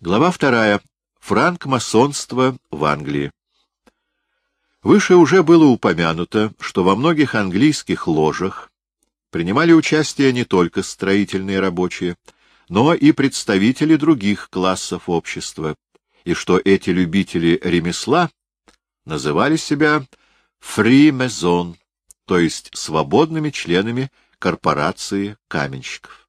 Глава вторая. Франк-масонство в Англии. Выше уже было упомянуто, что во многих английских ложах принимали участие не только строительные рабочие, но и представители других классов общества, и что эти любители ремесла называли себя «фри-мезон», то есть свободными членами корпорации каменщиков.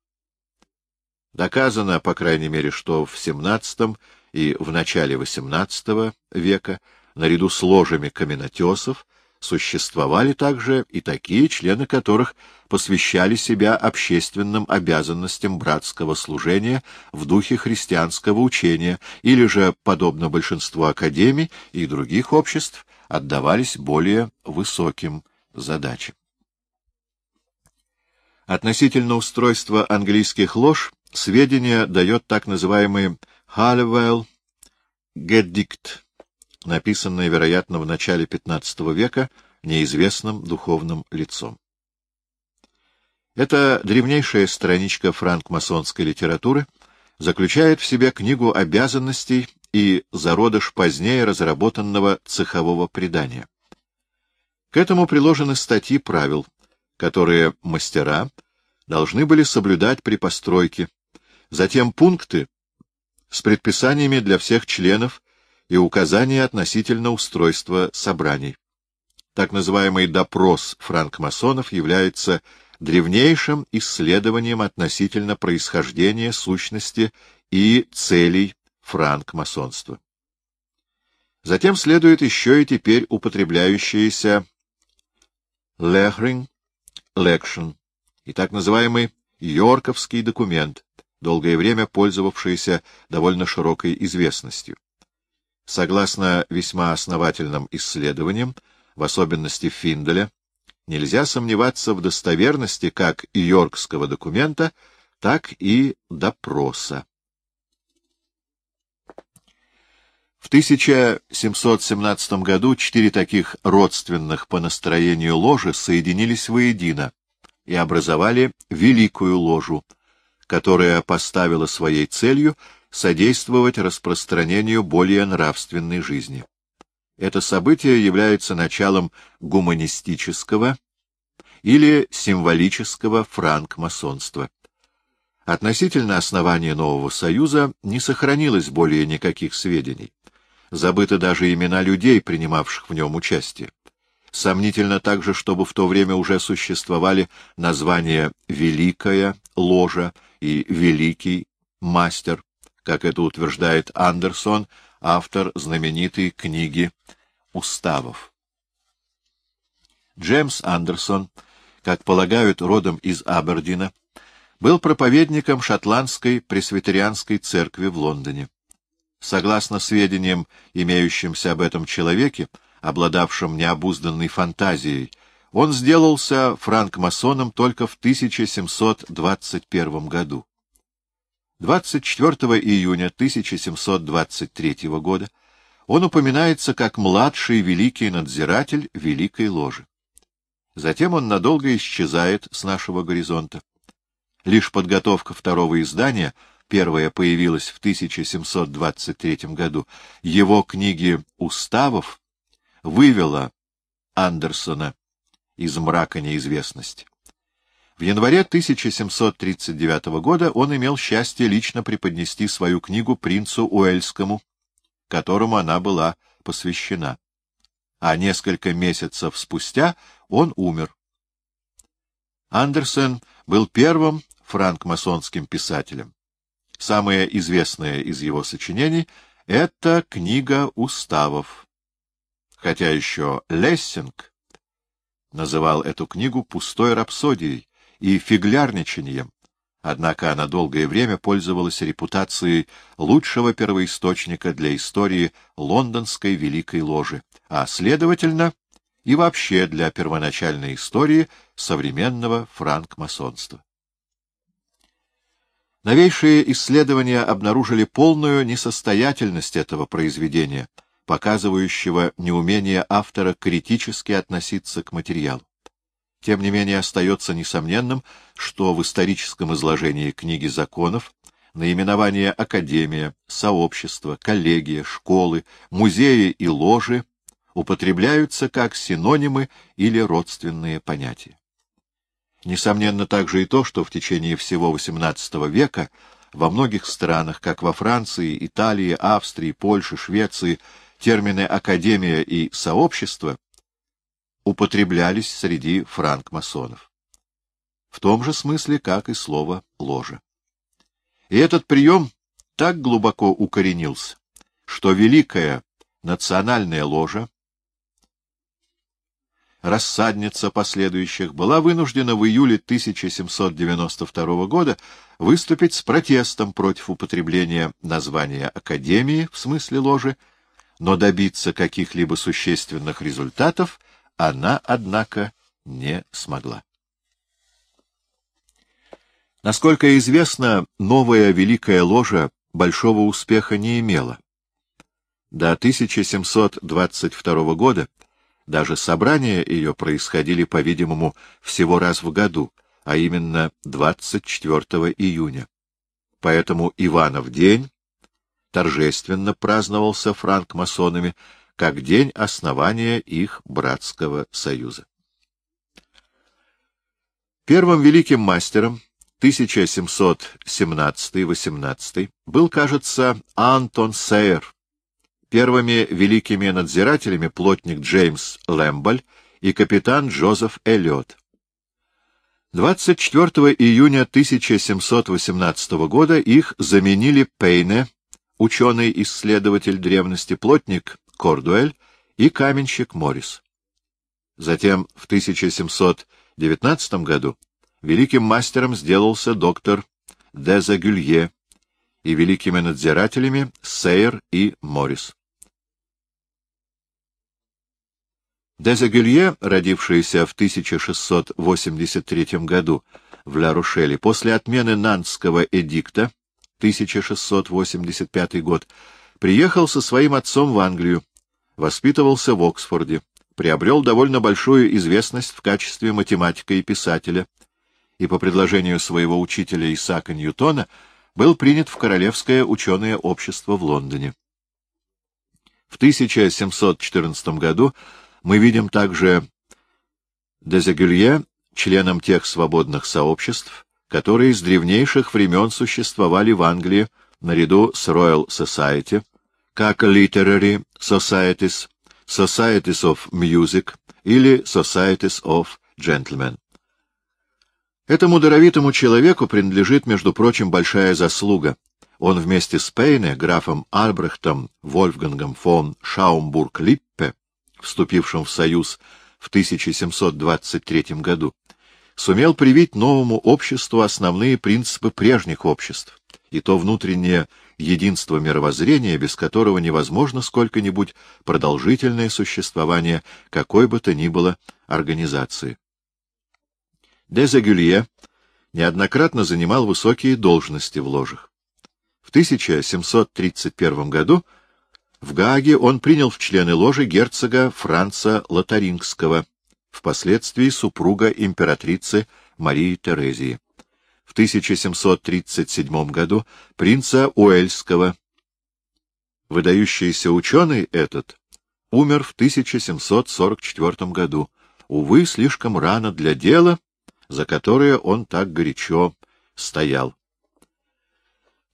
Доказано, по крайней мере, что в XVII и в начале XVIII века, наряду с ложами каменотесов, существовали также и такие, члены которых посвящали себя общественным обязанностям братского служения в духе христианского учения, или же, подобно большинству академий и других обществ, отдавались более высоким задачам. Относительно устройства английских лож сведения дает так называемый Halliwell Gedicht, написанный, вероятно, в начале XV века неизвестным духовным лицом. Эта древнейшая страничка франкмасонской литературы заключает в себе книгу обязанностей и зародыш позднее разработанного цехового предания. К этому приложены статьи правил, которые мастера должны были соблюдать при постройке, затем пункты с предписаниями для всех членов и указания относительно устройства собраний. Так называемый допрос франкмасонов является древнейшим исследованием относительно происхождения, сущности и целей франкмасонства. Затем следует еще и теперь употребляющиеся Lehrling Lection и так называемый Йорковский документ, долгое время пользовавшийся довольно широкой известностью. Согласно весьма основательным исследованиям, в особенности Финделя, нельзя сомневаться в достоверности как Йоркского документа, так и допроса. В 1717 году четыре таких родственных по настроению ложи соединились воедино и образовали Великую Ложу, которая поставила своей целью содействовать распространению более нравственной жизни. Это событие является началом гуманистического или символического франкмасонства. Относительно основания нового союза не сохранилось более никаких сведений. Забыты даже имена людей, принимавших в нем участие. Сомнительно также, чтобы в то время уже существовали названия «Великая ложа» и «Великий мастер», как это утверждает Андерсон, автор знаменитой книги «Уставов». Джеймс Андерсон, как полагают, родом из Абердина, был проповедником шотландской пресвитерианской церкви в Лондоне. Согласно сведениям, имеющимся об этом человеке, обладавшем необузданной фантазией, он сделался франкмасоном только в 1721 году. 24 июня 1723 года он упоминается как младший великий надзиратель Великой Ложи. Затем он надолго исчезает с нашего горизонта. Лишь подготовка второго издания — первая появилась в 1723 году, его книги «Уставов» вывела Андерсона из мрака неизвестности. В январе 1739 года он имел счастье лично преподнести свою книгу принцу Уэльскому, которому она была посвящена. А несколько месяцев спустя он умер. Андерсон был первым франкмасонским писателем. Самое известное из его сочинений — это книга уставов. Хотя еще Лессинг называл эту книгу пустой рапсодией и фиглярничанием, однако она долгое время пользовалась репутацией лучшего первоисточника для истории лондонской Великой Ложи, а, следовательно, и вообще для первоначальной истории современного франкмасонства. Новейшие исследования обнаружили полную несостоятельность этого произведения, показывающего неумение автора критически относиться к материалу. Тем не менее остается несомненным, что в историческом изложении книги законов наименования академия, сообщество, коллегия, школы, музеи и ложи употребляются как синонимы или родственные понятия. Несомненно также и то, что в течение всего XVIII века во многих странах, как во Франции, Италии, Австрии, Польше, Швеции, термины «академия» и «сообщество» употреблялись среди франкмасонов. В том же смысле, как и слово «ложа». И этот прием так глубоко укоренился, что Великая национальная ложа, рассадница последующих, была вынуждена в июле 1792 года выступить с протестом против употребления названия Академии в смысле ложи, но добиться каких-либо существенных результатов она, однако, не смогла. Насколько известно, новая Великая Ложа большого успеха не имела. До 1722 года даже собрания ее происходили, по-видимому, всего раз в году, а именно 24 июня. Поэтому Иванов день торжественно праздновался франкмасонами как день основания их братского союза. Первым великим мастером 1717-18 был, кажется, Антон Сейер. Первыми великими надзирателями плотник Джеймс Лэмбаль и капитан Джозеф Эллиот. 24 июня 1718 года их заменили Пейне, ученый-исследователь древности плотник Кордуэль и каменщик Моррис. Затем в 1719 году великим мастером сделался доктор Дезагюлье и великими надзирателями Сейер и Моррис. Дезагюлье, родившийся в 1683 году в Ла-Рушеле, после отмены Нантского эдикта 1685 год, приехал со своим отцом в Англию, воспитывался в Оксфорде, приобрел довольно большую известность в качестве математика и писателя, и по предложению своего учителя Исаака Ньютона был принят в Королевское ученое общество в Лондоне. В 1714 году мы видим также Дезагюлье членом тех свободных сообществ, которые с древнейших времен существовали в Англии наряду с Royal Society, как Literary Societies, Societies of Music или Societies of Gentlemen. Этому даровитому человеку принадлежит, между прочим, большая заслуга. Он вместе с Пейне, графом Альбрехтом, Вольфгангом фон Шаумбург-Липпе, вступившим в союз в 1723 году, сумел привить новому обществу основные принципы прежних обществ, и то внутреннее единство мировоззрения, без которого невозможно сколько-нибудь продолжительное существование какой бы то ни было организации. Дезагюлье неоднократно занимал высокие должности в ложах. В 1731 году в Гааге он принял в члены ложи герцога Франца Лотарингского, впоследствии супруга императрицы Марии Терезии. В 1737 году принца Уэльского. Выдающийся ученый этот умер в 1744 году, увы, слишком рано для дела, за которое он так горячо стоял.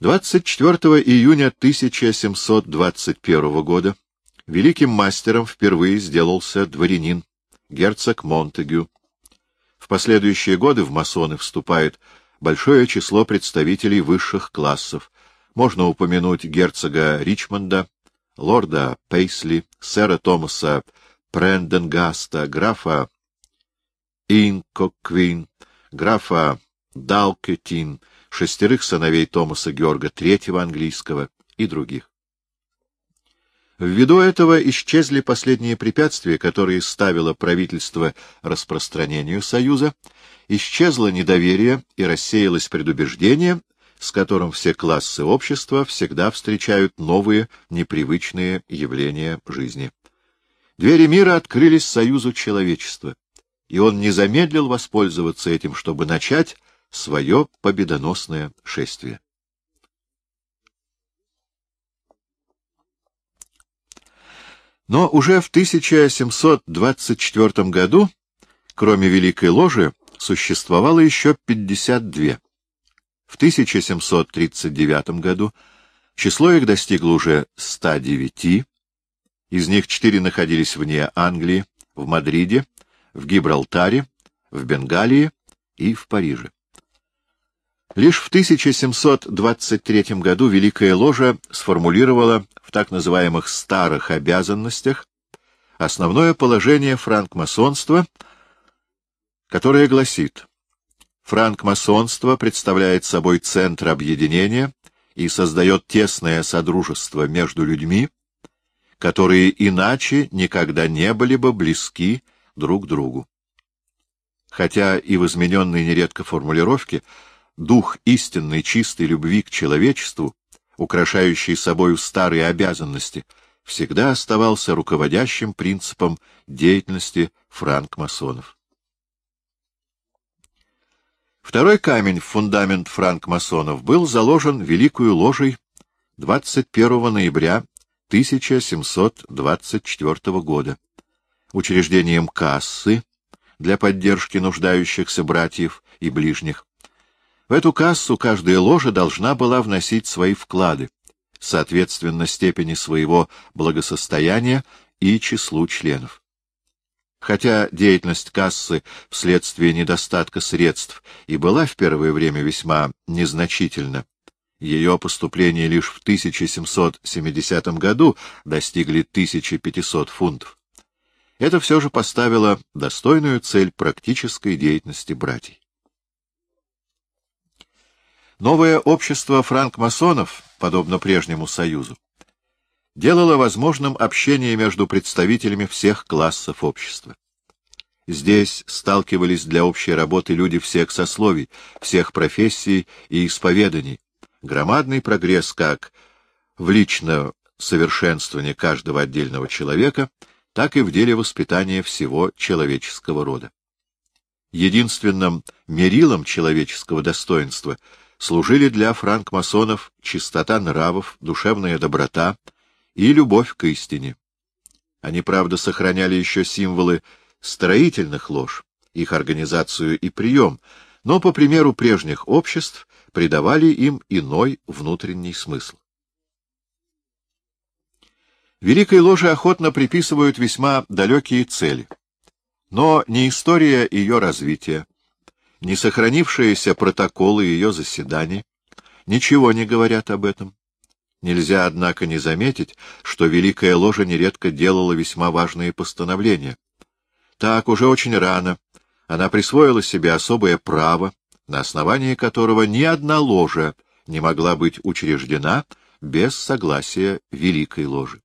24 июня 1721 года великим мастером впервые сделался дворянин, герцог Монтегю. В последующие годы в масоны вступает большое число представителей высших классов. Можно упомянуть герцога Ричмонда, лорда Пейсли, сэра Томаса Пренденгаста, графа Инкоквин, графа Далкетин, шестерых сыновей Томаса Георга III английского и других. Ввиду этого исчезли последние препятствия, которые ставило правительство распространению Союза, исчезло недоверие и рассеялось предубеждение, с которым все классы общества всегда встречают новые, непривычные явления жизни. Двери мира открылись Союзу человечества и он не замедлил воспользоваться этим, чтобы начать свое победоносное шествие. Но уже в 1724 году, кроме Великой Ложи, существовало еще 52. В 1739 году число их достигло уже 109, из них четыре находились вне Англии, в Мадриде, в Гибралтаре, в Бенгалии и в Париже. Лишь в 1723 году Великая Ложа сформулировала в так называемых «старых обязанностях» основное положение франкмасонства, которое гласит «Франкмасонство представляет собой центр объединения и создает тесное содружество между людьми, которые иначе никогда не были бы близки друг другу». Хотя и в измененной нередко формулировке дух истинной чистой любви к человечеству, украшающий собою старые обязанности, всегда оставался руководящим принципом деятельности франкмасонов. Второй камень в фундамент франкмасонов был заложен Великую Ложей 21 ноября 1724 года, учреждением кассы для поддержки нуждающихся братьев и ближних, в эту кассу каждая ложа должна была вносить свои вклады, соответственно степени своего благосостояния и числу членов. Хотя деятельность кассы вследствие недостатка средств и была в первое время весьма незначительна, ее поступления лишь в 1770 году достигли 1500 фунтов. Это все же поставило достойную цель практической деятельности братьев. Новое общество франкмасонов, подобно прежнему союзу, делало возможным общение между представителями всех классов общества. Здесь сталкивались для общей работы люди всех сословий, всех профессий и исповеданий. Громадный прогресс как в личное совершенствование каждого отдельного человека, так и в деле воспитания всего человеческого рода. Единственным мерилом человеческого достоинства — служили для франкмасонов чистота нравов, душевная доброта и любовь к истине. Они, правда, сохраняли еще символы строительных лож, их организацию и прием, но, по примеру прежних обществ, придавали им иной внутренний смысл. Великой ложе охотно приписывают весьма далекие цели, но не история ее развития, не сохранившиеся протоколы ее заседаний ничего не говорят об этом. Нельзя, однако, не заметить, что Великая Ложа нередко делала весьма важные постановления. Так, уже очень рано она присвоила себе особое право, на основании которого ни одна ложа не могла быть учреждена без согласия Великой Ложи.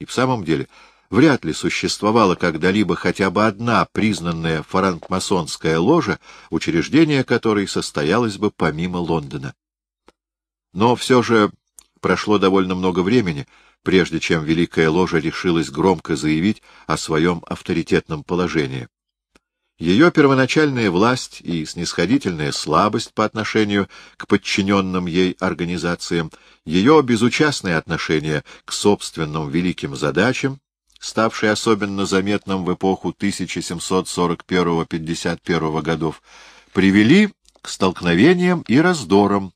И в самом деле вряд ли существовала когда-либо хотя бы одна признанная франкмасонская ложа, учреждение которой состоялось бы помимо Лондона. Но все же прошло довольно много времени, прежде чем Великая Ложа решилась громко заявить о своем авторитетном положении. Ее первоначальная власть и снисходительная слабость по отношению к подчиненным ей организациям, ее безучастное отношение к собственным великим задачам, ставший особенно заметным в эпоху 1741-51 годов, привели к столкновениям и раздорам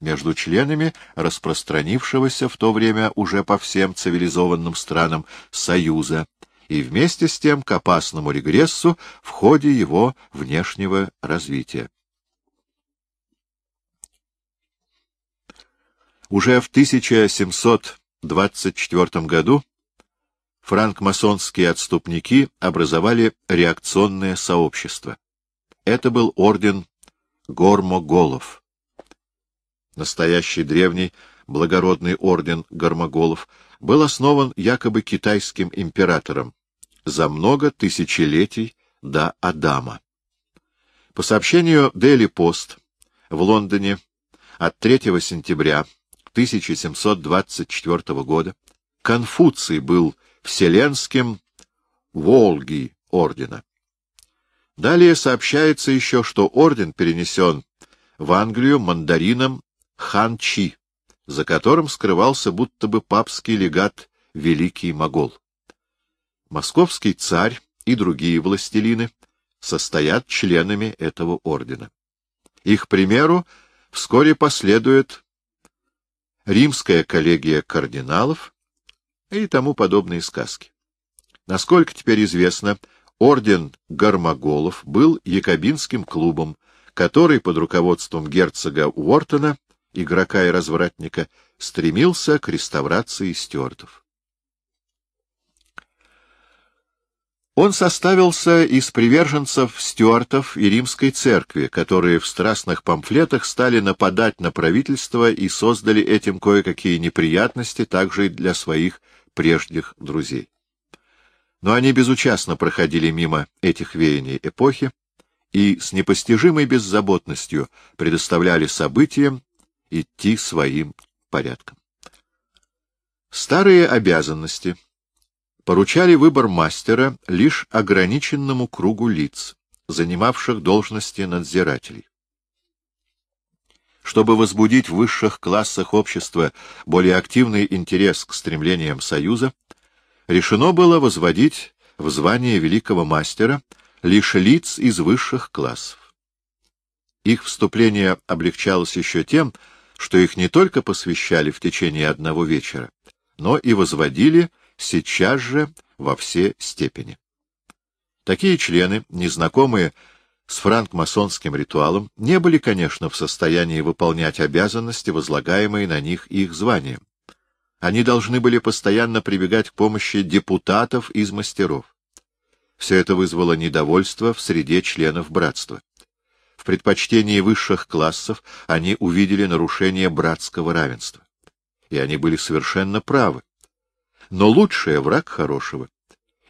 между членами распространившегося в то время уже по всем цивилизованным странам Союза и вместе с тем к опасному регрессу в ходе его внешнего развития. Уже в 1724 году франкмасонские отступники образовали реакционное сообщество. Это был орден Гормоголов. Настоящий древний благородный орден Гормоголов был основан якобы китайским императором за много тысячелетий до Адама. По сообщению Daily Post в Лондоне от 3 сентября 1724 года Конфуций был Вселенским Волги ордена. Далее сообщается еще, что орден перенесен в Англию мандарином Хан Чи, за которым скрывался будто бы папский легат Великий Могол. Московский царь и другие властелины состоят членами этого ордена. Их примеру вскоре последует римская коллегия кардиналов и тому подобные сказки. Насколько теперь известно, орден Гармоголов был якобинским клубом, который под руководством герцога Уортона, игрока и развратника, стремился к реставрации стюартов. Он составился из приверженцев стюартов и римской церкви, которые в страстных памфлетах стали нападать на правительство и создали этим кое-какие неприятности также и для своих прежних друзей. Но они безучастно проходили мимо этих веяний эпохи и с непостижимой беззаботностью предоставляли событиям идти своим порядком. Старые обязанности поручали выбор мастера лишь ограниченному кругу лиц, занимавших должности надзирателей. Чтобы возбудить в высших классах общества более активный интерес к стремлениям Союза, решено было возводить в звание великого мастера лишь лиц из высших классов. Их вступление облегчалось еще тем, что их не только посвящали в течение одного вечера, но и возводили сейчас же во все степени. Такие члены, незнакомые с франкмасонским ритуалом, не были, конечно, в состоянии выполнять обязанности, возлагаемые на них их званием. Они должны были постоянно прибегать к помощи депутатов из мастеров. Все это вызвало недовольство в среде членов братства. В предпочтении высших классов они увидели нарушение братского равенства. И они были совершенно правы. Но лучшее — враг хорошего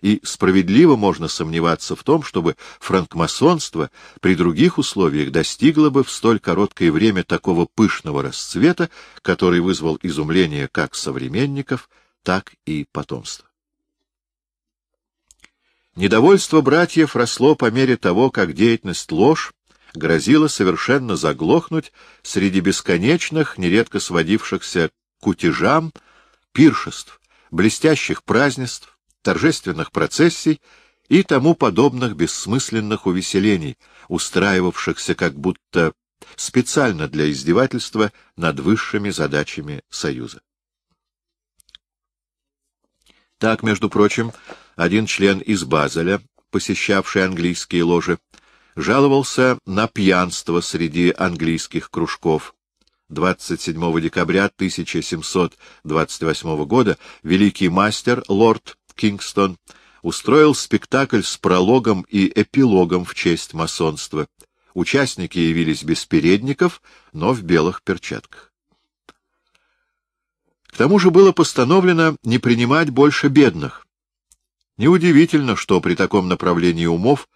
и справедливо можно сомневаться в том, чтобы франкмасонство при других условиях достигло бы в столь короткое время такого пышного расцвета, который вызвал изумление как современников, так и потомства. Недовольство братьев росло по мере того, как деятельность ложь грозила совершенно заглохнуть среди бесконечных, нередко сводившихся к утежам, пиршеств, блестящих празднеств, торжественных процессий и тому подобных бессмысленных увеселений, устраивавшихся как будто специально для издевательства над высшими задачами Союза. Так, между прочим, один член из Базеля, посещавший английские ложи, жаловался на пьянство среди английских кружков. 27 декабря 1728 года великий мастер, лорд Кингстон устроил спектакль с прологом и эпилогом в честь масонства. Участники явились без передников, но в белых перчатках. К тому же было постановлено не принимать больше бедных. Неудивительно, что при таком направлении умов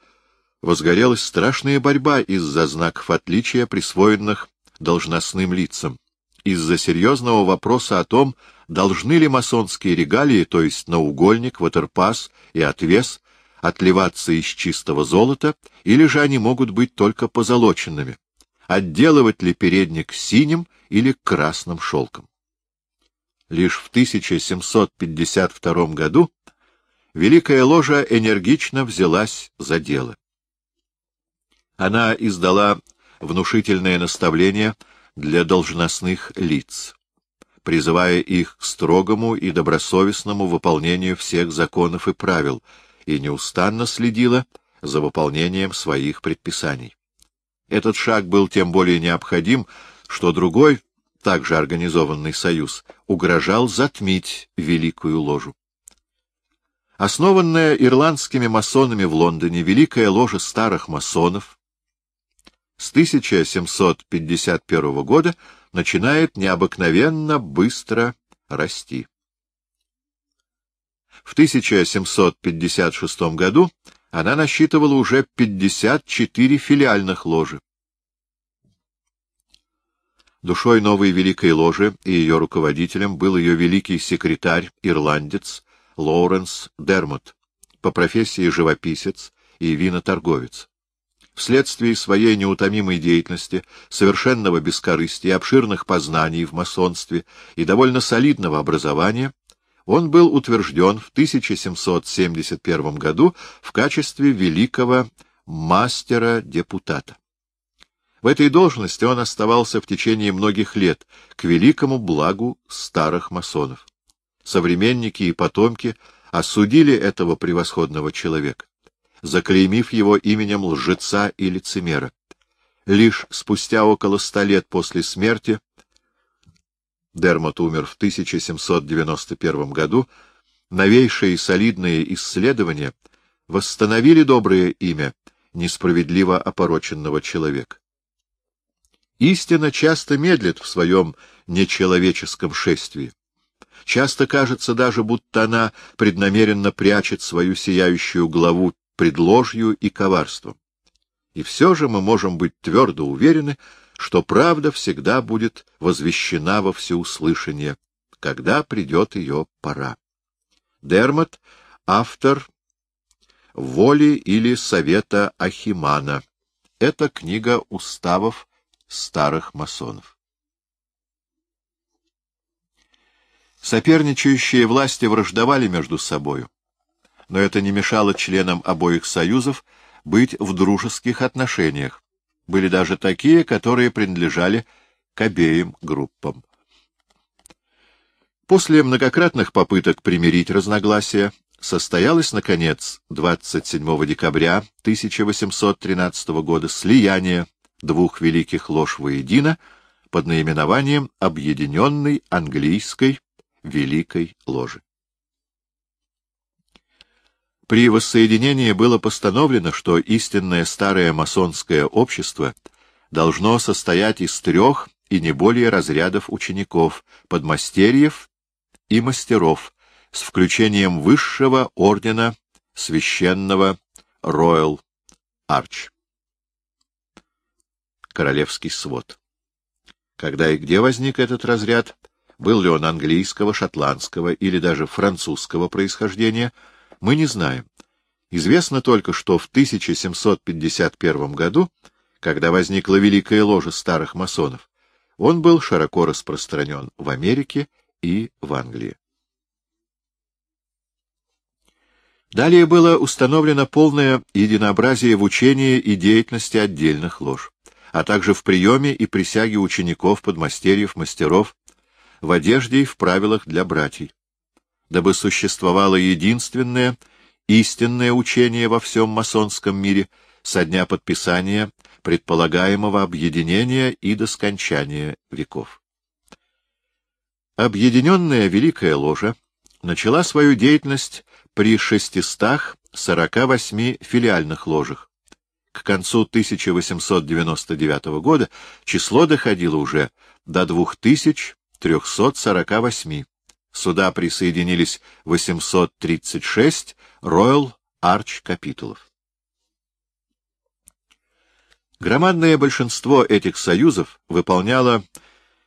возгорелась страшная борьба из-за знаков отличия, присвоенных должностным лицам, из-за серьезного вопроса о том, должны ли масонские регалии, то есть наугольник, ватерпас и отвес, отливаться из чистого золота, или же они могут быть только позолоченными, отделывать ли передник синим или красным шелком. Лишь в 1752 году Великая Ложа энергично взялась за дело. Она издала внушительное наставление для должностных лиц призывая их к строгому и добросовестному выполнению всех законов и правил, и неустанно следила за выполнением своих предписаний. Этот шаг был тем более необходим, что другой, также организованный союз, угрожал затмить Великую Ложу. Основанная ирландскими масонами в Лондоне Великая Ложа старых масонов с 1751 года начинает необыкновенно быстро расти. В 1756 году она насчитывала уже 54 филиальных ложи. Душой новой Великой Ложи и ее руководителем был ее великий секретарь, ирландец Лоуренс Дермот, по профессии живописец и виноторговец. Вследствие своей неутомимой деятельности, совершенного бескорыстия, обширных познаний в масонстве и довольно солидного образования, он был утвержден в 1771 году в качестве великого мастера-депутата. В этой должности он оставался в течение многих лет к великому благу старых масонов. Современники и потомки осудили этого превосходного человека, заклеймив его именем лжеца и лицемера. Лишь спустя около ста лет после смерти Дермот умер в 1791 году, новейшие солидные исследования восстановили доброе имя несправедливо опороченного человека. Истина часто медлит в своем нечеловеческом шествии. Часто кажется даже, будто она преднамеренно прячет свою сияющую главу пред ложью и коварством. И все же мы можем быть твердо уверены, что правда всегда будет возвещена во всеуслышание, когда придет ее пора. Дермот — автор «Воли» или «Совета Ахимана». Это книга уставов старых масонов. Соперничающие власти враждовали между собою, но это не мешало членам обоих союзов быть в дружеских отношениях. Были даже такие, которые принадлежали к обеим группам. После многократных попыток примирить разногласия состоялось, наконец, 27 декабря 1813 года слияние двух великих лож воедино под наименованием Объединенной Английской Великой Ложи. При воссоединении было постановлено, что истинное старое масонское общество должно состоять из трех и не более разрядов учеников, подмастерьев и мастеров, с включением высшего ордена священного Royal Arch. Королевский свод. Когда и где возник этот разряд, был ли он английского, шотландского или даже французского происхождения, мы не знаем. Известно только, что в 1751 году, когда возникла Великая Ложа старых масонов, он был широко распространен в Америке и в Англии. Далее было установлено полное единообразие в учении и деятельности отдельных лож а также в приеме и присяге учеников, подмастерьев, мастеров, в одежде и в правилах для братьев, дабы существовало единственное, истинное учение во всем масонском мире со дня подписания предполагаемого объединения и до скончания веков. Объединенная Великая Ложа начала свою деятельность при 648 филиальных ложах, к концу 1899 года число доходило уже до 2348. Сюда присоединились 836 Royal Arch капитулов. Громадное большинство этих союзов выполняло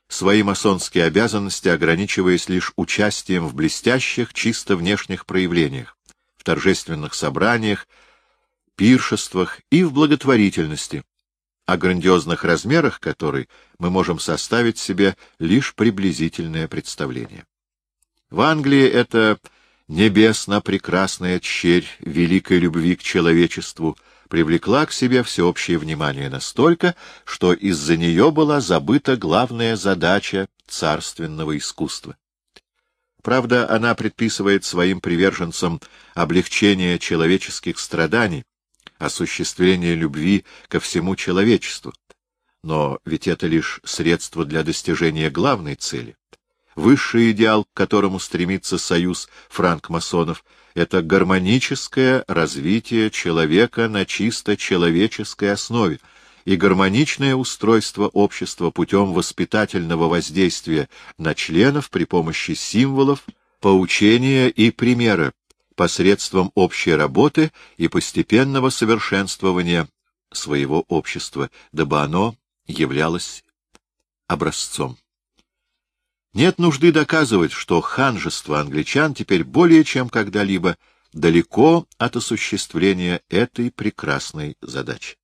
свои масонские обязанности, ограничиваясь лишь участием в блестящих, чисто внешних проявлениях, в торжественных собраниях, пиршествах и в благотворительности, о грандиозных размерах которой мы можем составить себе лишь приблизительное представление. В Англии это небесно-прекрасная черь великой любви к человечеству привлекла к себе всеобщее внимание настолько, что из-за нее была забыта главная задача царственного искусства. Правда, она предписывает своим приверженцам облегчение человеческих страданий, осуществление любви ко всему человечеству. Но ведь это лишь средство для достижения главной цели. Высший идеал, к которому стремится союз франкмасонов, это гармоническое развитие человека на чисто человеческой основе и гармоничное устройство общества путем воспитательного воздействия на членов при помощи символов, поучения и примера, посредством общей работы и постепенного совершенствования своего общества, дабы оно являлось образцом. Нет нужды доказывать, что ханжество англичан теперь более чем когда-либо далеко от осуществления этой прекрасной задачи.